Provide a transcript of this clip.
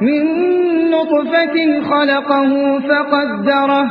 من نطفة خلقه فقدره.